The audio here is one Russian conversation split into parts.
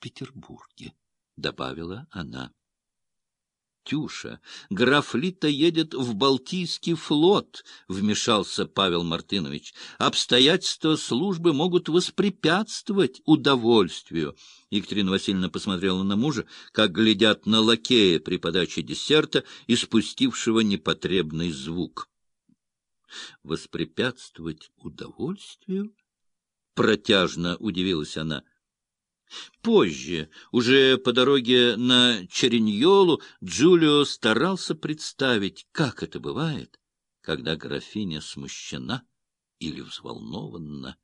Петербурге, — добавила она. Тюша, граф Лита едет в Балтийский флот, — вмешался Павел Мартынович. Обстоятельства службы могут воспрепятствовать удовольствию. Екатерина Васильевна посмотрела на мужа, как глядят на лакея при подаче десерта, испустившего непотребный звук. Воспрепятствовать удовольствию? Протяжно удивилась она. Позже, уже по дороге на Череньолу, Джулио старался представить, как это бывает, когда графиня смущена или взволнована.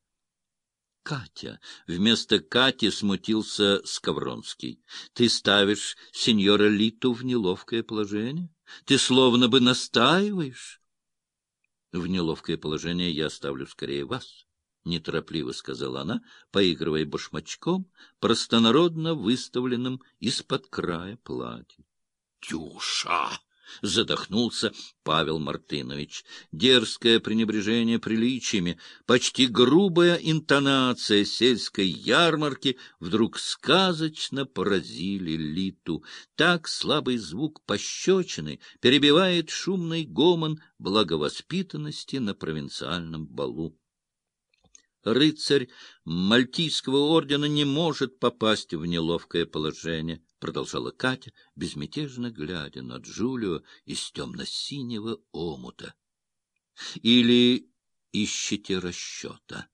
Катя. Вместо Кати смутился Скавронский. Ты ставишь сеньора Литу в неловкое положение? Ты словно бы настаиваешь. В неловкое положение я ставлю скорее вас. — неторопливо сказала она, поигрывая башмачком, простонародно выставленным из-под края платья. — Тюша! — задохнулся Павел Мартынович. Дерзкое пренебрежение приличиями, почти грубая интонация сельской ярмарки вдруг сказочно поразили Литу. Так слабый звук пощечины перебивает шумный гомон благовоспитанности на провинциальном балу рыцарь Мальтийского ордена не может попасть в неловкое положение, — продолжала Катя, безмятежно глядя на Джулио из темно-синего омута. — Или ищете расчета?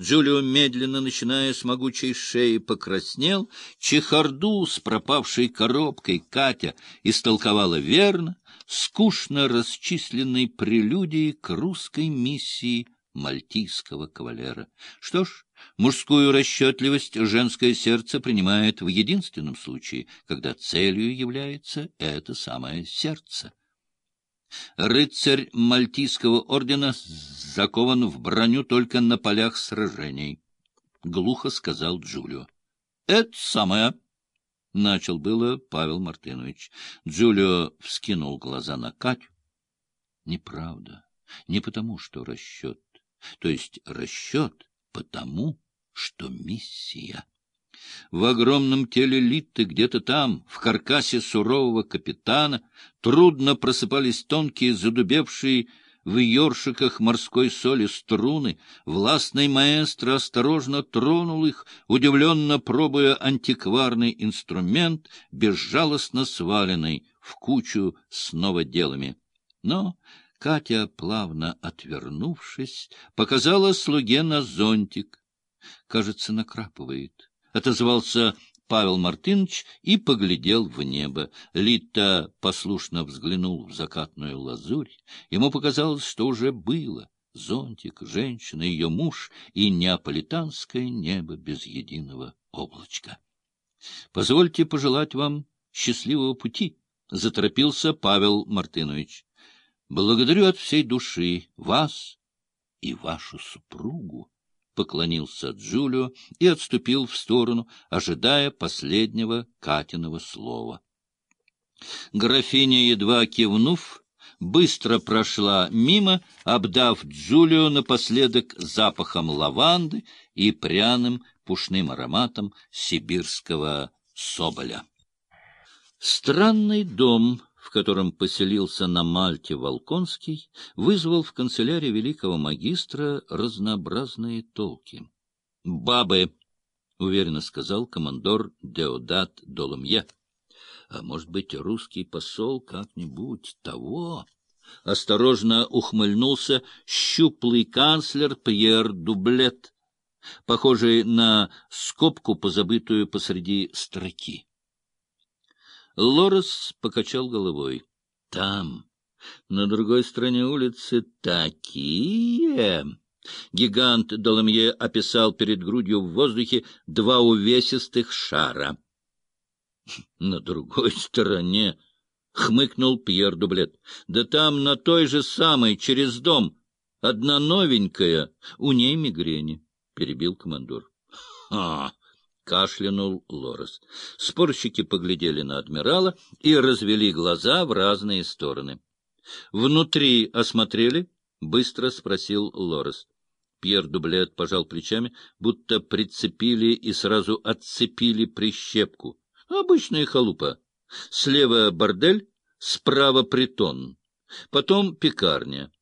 Джулио, медленно начиная с могучей шеи, покраснел. Чехарду с пропавшей коробкой Катя истолковала верно, скучно расчисленной прелюдией к русской миссии мальтийского кавалера. Что ж, мужскую расчетливость женское сердце принимает в единственном случае, когда целью является это самое сердце. Рыцарь мальтийского ордена закован в броню только на полях сражений, — глухо сказал Джулио. — Это самое... — начал было Павел Мартынович. Джулио вскинул глаза на Катю. — Неправда. Не потому, что расчет то есть расчет потому, что миссия. В огромном теле Литты где-то там, в каркасе сурового капитана, трудно просыпались тонкие, задубевшие в ёршиках морской соли струны. Властный маэстро осторожно тронул их, удивленно пробуя антикварный инструмент, безжалостно сваленный в кучу с новоделами. Но Катя, плавно отвернувшись, показала слуге на зонтик. — Кажется, накрапывает. Отозвался Павел Мартынович и поглядел в небо. Лита послушно взглянул в закатную лазурь. Ему показалось, что уже было. Зонтик, женщина, ее муж и неаполитанское небо без единого облачка. — Позвольте пожелать вам счастливого пути, — заторопился Павел Мартынович. Благодарю от всей души вас и вашу супругу, — поклонился Джулио и отступил в сторону, ожидая последнего Катиного слова. Графиня, едва кивнув, быстро прошла мимо, обдав Джулио напоследок запахом лаванды и пряным пушным ароматом сибирского соболя. Странный дом в котором поселился на Мальте Волконский, вызвал в канцелярии великого магистра разнообразные толки. — Бабы! — уверенно сказал командор Деодат Доломье. — А может быть, русский посол как-нибудь того? Осторожно ухмыльнулся щуплый канцлер Пьер Дублет, похожий на скобку, позабытую посреди строки. Лорес покачал головой. — Там, на другой стороне улицы, такие... Гигант Доломье описал перед грудью в воздухе два увесистых шара. — На другой стороне... — хмыкнул Пьер Дублет. — Да там, на той же самой, через дом, одна новенькая, у ней мигрени, — перебил командор. — Ха! — кашлянул Лорес. Спорщики поглядели на адмирала и развели глаза в разные стороны. — Внутри осмотрели? — быстро спросил Лорес. Пьер Дублет пожал плечами, будто прицепили и сразу отцепили прищепку. Обычная халупа. Слева бордель, справа притон. Потом пекарня.